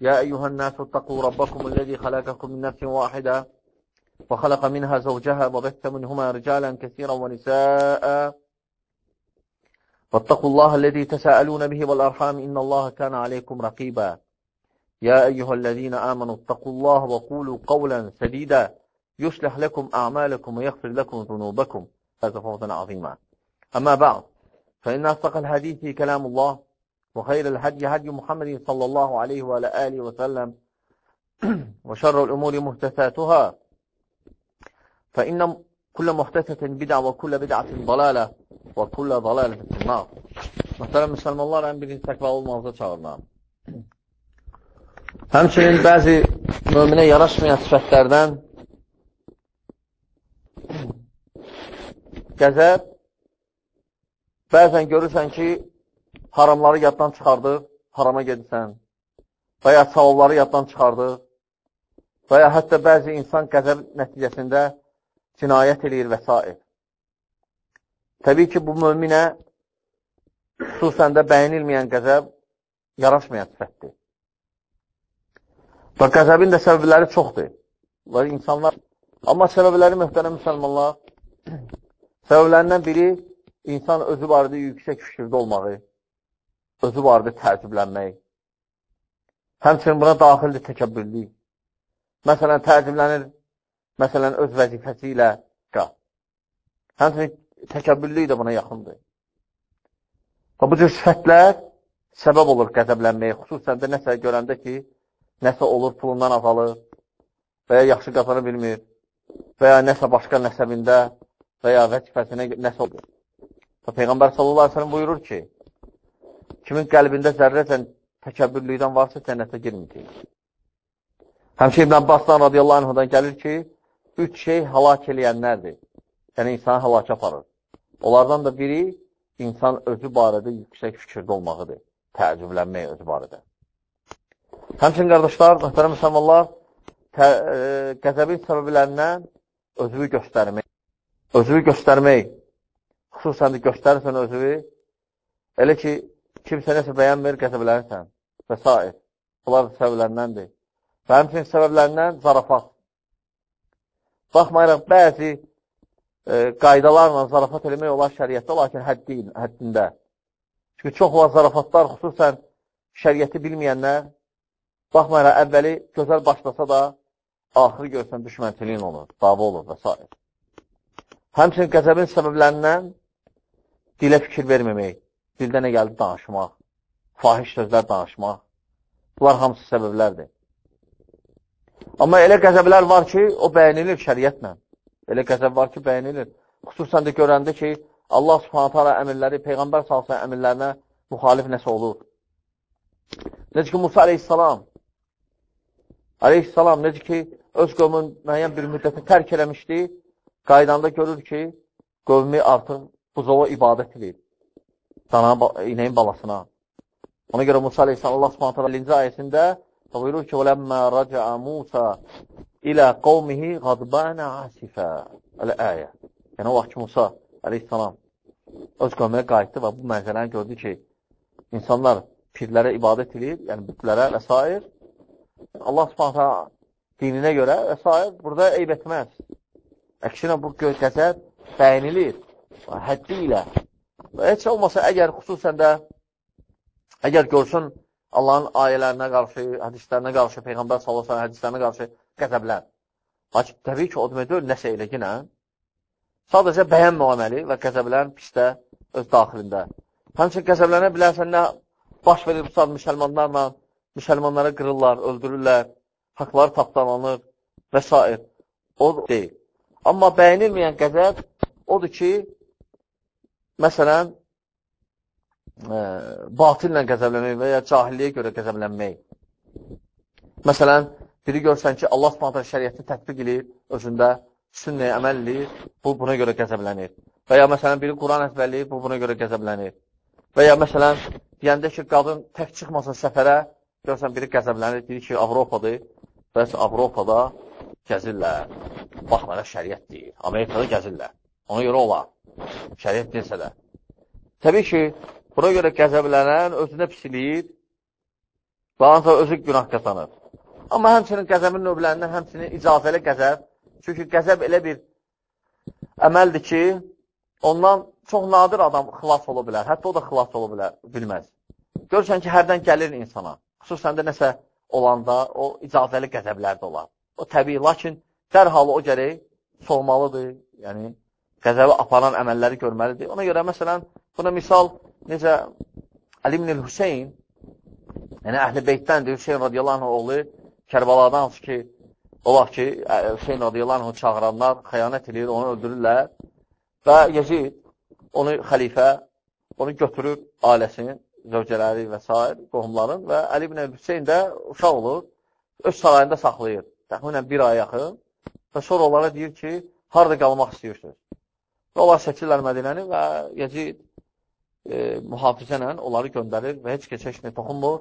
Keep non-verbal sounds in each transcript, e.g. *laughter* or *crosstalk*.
يا أيها الناس اتقوا ربكم الذي خلقكم من نفس واحدة وخلق منها زوجها وبث منهما رجالا كثيرا ونساء. واتقوا الله الذي تساءلون به والأرحام إن الله كان عليكم رقيبا. يا أيها الذين آمنوا اتقوا الله وقولوا قولا سديدا يصلح لكم أعمالكم ويغفر لكم ذنوبكم. هذا فوزا عظيما. أما بعد فإن أصدق الحديث كلام الله وخير الهدي هدي محمد صلى الله عليه وآله وسلم. *clears throat* وشر الأمور مهتساتها فإن كل مهتسة بدعة وكل بدعة ضلالة وكل ضلالة في النار. مثلا مسلم الله رأم بني تكفى أول مغزة شعرنا همشنين بعضي مؤمنين يرشمي أسفتردن كذب Bəzən görürsən ki, haramları yaddan çıxardır, harama gedirsən və ya savabları yaddan çıxardır və ya hətta bəzi insan qəzəb nəticəsində cinayət edir və s. Təbii ki, bu möminə xüsusən də bəyənilməyən qəzəb yaraşmayan sifətdir. Və qəzəbin də səbəbləri çoxdur. Və insanlar, amma səbəbləri mühtərəm müsəlmanlar, *clears throat* səbəblərindən biri insan özü barədə yüksək fikirdə olmağı, özü barədə təəccüblənmək. Həmçinin buna daxildir təkəbbürlük. Məsələn, təəccüblənir, məsələn, öz vəzifəsi ilə qal. Həmçinin təkəbbürlük də buna yaxındır. Və bu cür sifətlər səbəb olur qəzəblənməyə, xüsusən də nəsə görəndə ki, nəsə olur, pulundan azalır və ya yaxşı qazanı bilmir və ya nəsə başqa nəsəbində və ya vəzifəsinə nəsə olur. Və Peyğəmbər sallallahu aleyhi ve sellem buyurur ki, kimin qəlbində zərrəcən təkəbbürlükdən varsa cənnətə girməyəcək. Həmşə İbn Abbasdan radiyallahu anhudan gəlir ki, üç şey halak eləyənlərdir. Yəni, insanı halaka aparır. Onlardan da biri insan özü barədə yüksək fikirdə olmağıdır. Təəccüblənmək özü barədə. Həmçin, qardaşlar, mühtərəm müsəlmanlar, e, qəzəbin səbəblərindən özünü göstərmək. Özünü göstərmək, xüsusən də göstərirsən özünü, elə ki, kimsə nəsə bəyənmir, qəzəblənirsən və s. Bunlar da səbəblərindəndir. Və həmçinin səbəblərindən zarafat. Baxmayaraq, bəzi e, qaydalarla zarafat eləmək olar şəriətdə, lakin həddi, həddində. Çünki çox var zarafatlar, xüsusən şəriəti bilməyənlər, baxmayaraq, əvvəli gözəl başlasa da, axırı görsən düşmənçiliyin olur, dava olur və s. Həmçinin qəzəbin səbəblərindən dilə fikir verməmək, dildə nə gəldi danışmaq, fahiş sözlər danışmaq. Bunlar hamısı səbəblərdir. Amma elə qəzəblər var ki, o bəyənilir şəriətlə. Elə qəzəb var ki, bəyənilir. Xüsusən də görəndə ki, Allah subhanətə alə əmirləri, Peyğəmbər salsa əmirlərinə müxalif nəsə olur. Necə ki, Musa aleyhissalam, aleyhissalam, necə ki, öz qövmün müəyyən bir müddəti tərk eləmişdi, qaydanda görür ki, qövmi artıq buzova ibadət edir Dana, inəyin balasına. Ona görə Musa aleyhissalam Allah subhanətə alə 50-ci ayəsində buyurur ki, وَلَمَّا رَجَعَ مُوسَى إِلَى قَوْمِهِ غَضْبَانَ عَاسِفًا Əl-əyə. Yəni, o vaxt ki, Musa aleyhissalam öz qövməyə qayıtdı və bu mənzərəni gördü ki, insanlar pirlərə ibadət edir, yəni bütlərə və s. Allah subhanətə dininə görə və s. burada eyb etməz. Əksinə, bu qəzəb bəyənilir həddi ilə. Və heç olmasa, əgər xüsusən də əgər görsün Allahın ayələrinə qarşı, hədislərinə qarşı, Peyğəmbər sallallahu hədislərinə qarşı qəzəblən. Lakin təbii ki, o deməkdir, nəsə elə ki, nə? Sadəcə bəyənməməli və qəzəblən pisdə öz daxilində. Həmçin qəzəblənə bilərsən, nə baş verir bu saat müsəlmanlarla, müsəlmanlara qırırlar, öldürürlər, haqları tapdalanır və s. O deyil. Amma bəyənilməyən qəzəb odur ki, məsələn, ə, batillə qəzəblənmək və ya cahilliyə görə qəzəblənmək. Məsələn, biri görsən ki, Allah subhanətə şəriyyətini tətbiq edir, özündə sünnəyə əməl edir, bu buna görə qəzəblənir. Və ya məsələn, biri Quran əzbərləyir, bu buna görə qəzəblənir. Və ya məsələn, deyəndə ki, qadın tək çıxmasın səfərə, görsən biri qəzəblənir, deyir ki, Avropadır, bəs Avropada gəzirlər. Bax, mənə şəriət deyir. Amerikada gəzirlər. Ona görə olar. Şəriət deyilsə də. Təbii ki, buna görə qəzəblənən özünə pisiliyir və ancaq özü günah qazanır. Amma həmçinin qəzəbin növlərindən həmçinin icazəli qəzəb. Çünki qəzəb elə bir əməldir ki, ondan çox nadir adam xilas ola bilər. Hətta o da xilas ola bilər, bilməz. Görürsən ki, hərdən gəlir insana. Xüsusən də nəsə olanda o icazəli qəzəblər də olar. O təbii, lakin dərhal o gərək soğumalıdır. Yəni, qəzəbi aparan əməlləri görməlidir. Ona görə, məsələn, buna misal necə Əli ibn Hüseyin, yəni əhl-i beytdəndir, Hüseyin radiyallahu anh oğlu, Kərbaladan ki, o vaxt ki, Hüseyin radiyallahu anh çağıranlar xəyanət edir, onu öldürürlər və Yezid onu xəlifə, onu götürür ailəsinin, zövcələri və s. qohumların və Əli ibn Hüseyin də uşaq olur, öz sarayında saxlayır. Təxminən bir ay yaxın və sonra onlara deyir ki, harada qalmaq istəyirsiniz? Və onlar seçirlər Mədinəni və Yezid e, mühafizə ilə onları göndərir və heç keçəşini toxunmur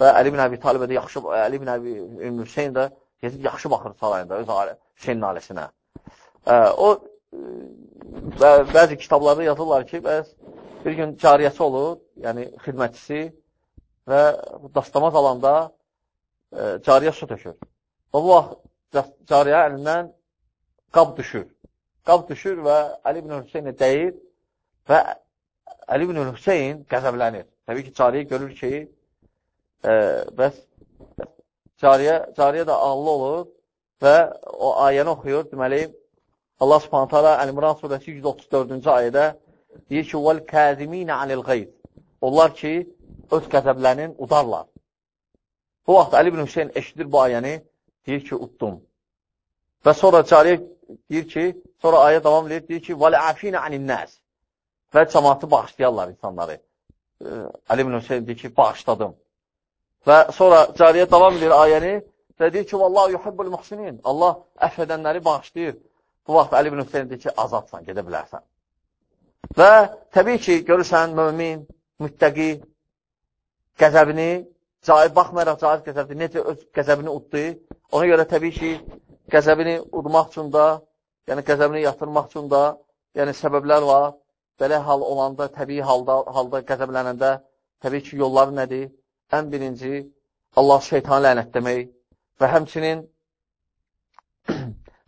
Və Əli bin Əbi Talibə də yaxşı, Əli bin Əbi Hüseyin də Yezid yaxşı baxır sarayında öz Hüseynin ailəsinə. O və bəzi kitablarda yazırlar ki, bəs bir gün cariyəsi olur, yəni xidmətçisi və dastamaz alanda e, cariyə su tökür. Və bu vaxt cariyə əlindən qab düşür. Qab düşür və Əli ibn Hüseyin deyir və Əli ibn Hüseyin qəzəblənir. Təbii ki, cariyə görür ki, bəs cariyə, cariyə də ağlı olur və o ayəni oxuyur. Deməli, Allah subhanət hala Əl-İmran surəsi 134-cü ayədə deyir ki, وَالْكَاذِمِينَ عَنِ الْغَيْبِ Onlar ki, öz qəzəblərinin udarlar. Bu vaxt Əli ibn Hüseyin eşidir bu ayəni, deyir ki, utdum. Və sonra cariyə deyir ki, sonra ayə davam edir, deyir ki, وَالْعَفِينَ عَنِ النَّاسِ Və cəmatı bağışlayarlar insanları. Əli ibn Hüseyin deyir ki, bağışladım. Və sonra cariyə davam edir ayəni və deyir ki, Vallahu yuhibbul muhsinin. Allah əff edənləri bağışlayır. Bu vaxt Əli ibn Hüseyin deyir ki, azadsan, gedə bilərsən. Və təbii ki, görürsən, mömin, müttəqi qəzəbini, cahil, baxmayaraq cahil qəzəbdir, necə öz qəzəbini uddu. Ona görə təbii ki, qəzəbini udmaq üçün da, yəni qəzəbini yatırmaq üçün da, yəni səbəblər var. Belə hal olanda, təbii halda, halda qəzəblənəndə, təbii ki, yolları nədir? ən birinci Allah şeytanı lənətləmək və həmçinin *clears throat*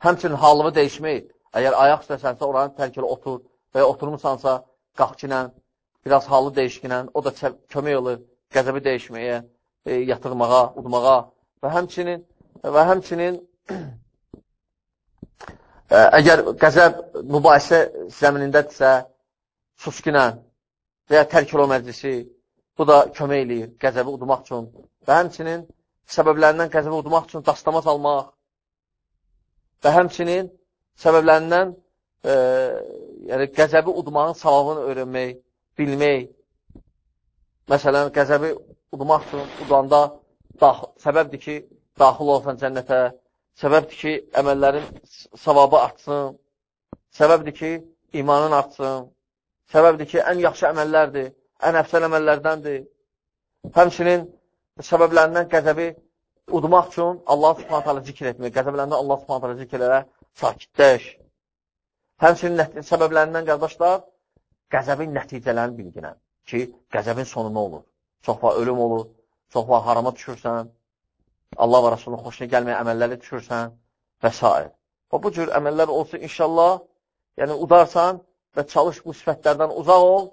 həmçinin halını dəyişmək. Əgər ayaq istəsənsə, oranı tərk elə otur və ya oturmuşsansa, qalxkinə, biraz halı dəyişkinə, o da kömək olur qəzəbi dəyişməyə, e, yatırmağa, udmağa və həmçinin və həmçinin *clears throat* əgər qəzəb mübahisə zəminindədirsə, suskinə və ya tərk elə məclisi Bu da kömək eləyir qəzəbi udmaq üçün və həmçinin səbəblərindən qəzəbi udmaq üçün dastamaz almaq və həmçinin səbəblərindən e, yəni qəzəbi udmağın savabını öyrənmək, bilmək. Məsələn, qəzəbi udmaq üçün udanda səbəbdir ki, daxil olsan cənnətə, səbəbdir ki, əməllərin savabı artsın, səbəbdir ki, imanın artsın, səbəbdir ki, ən yaxşı əməllərdir ən əfsəl əməllərdəndir. Həmçinin səbəblərindən qəzəbi udmaq üçün Allah subhanət hala zikr etmək. Qəzəblərindən Allah subhanət hala zikr elə, sakitləş. Həmçinin səbəblərindən, qardaşlar, qəzəbin nəticələrini bilginən ki, qəzəbin sonu nə olur? Çox var ölüm olur, çox var harama düşürsən, Allah və Rasulun xoşuna gəlməyən əməlləri düşürsən və s. Və bu cür əməllər olsun inşallah, yəni udarsan və çalış bu sifətlərdən uzaq ol,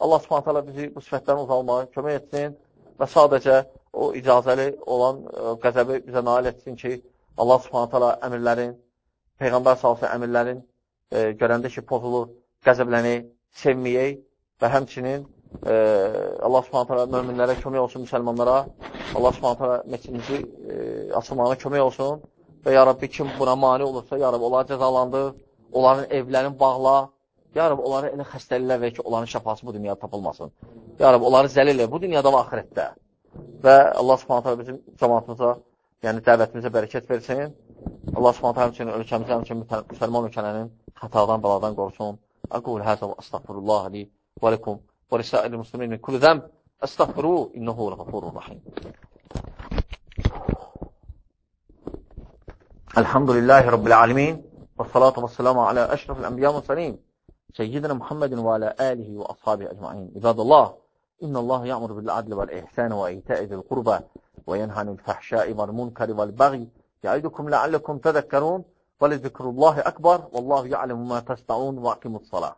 Allah subhanətələ bizi bu sifətdən uzalmağa kömək etsin və sadəcə o icazəli olan e, qəzəbi bizə nail etsin ki, Allah subhanətələ əmirlərin, Peyğəmbər salsı əmirlərin e, görəndə ki, pozulur, qəzəblənək, sevməyək və həmçinin e, Allah subhanətələ möminlərə kömək olsun, müsəlmanlara, Allah subhanətələ meçinizi e, açılmağına kömək olsun və ya Rabbi kim buna mani olursa, ya Rabbi onları cəzalandır, onların evlərini bağla, Ya Rab, onları elə xəstəliklər ver ki, onların şəfası bu dünyada tapılmasın. Ya Rab, onları zəlil bu dünyada və axirətdə. Və Allah subhanətə bizim cəmatımıza yəni dəvətimizə bərəkət versin. Allah subhanətə həmçinin ölkəmizə, həmçinin müsəlman ölkələrinin xətadan, baladan qorusun. Aqul həzə və əstəğfirullah li və likum ولسائر المسلمين من كل ذنب أستغفروه إنه الغفور الرحيم. الحمد لله رب العالمين والصلاة والسلام على أشرف الأنبياء والمرسلين سيدنا محمد وعلى آله وأصحابه أجمعين. عباد الله إن الله يأمر بالعدل والإحسان وإيتاء ذي القربى وينهى عن الفحشاء والمنكر والبغي يعدكم لعلكم تذكرون ولذكر الله أكبر والله يعلم ما تصنعون وأقيموا الصلاة.